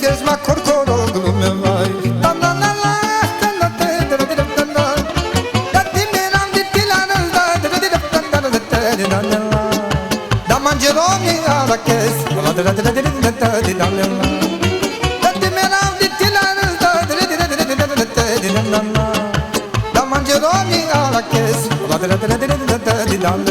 herkes la korkor oldu me vay Damanceroni alla kes, la da da da da da da da da da Damanceroni alla kes, la da da da da da da da da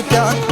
you can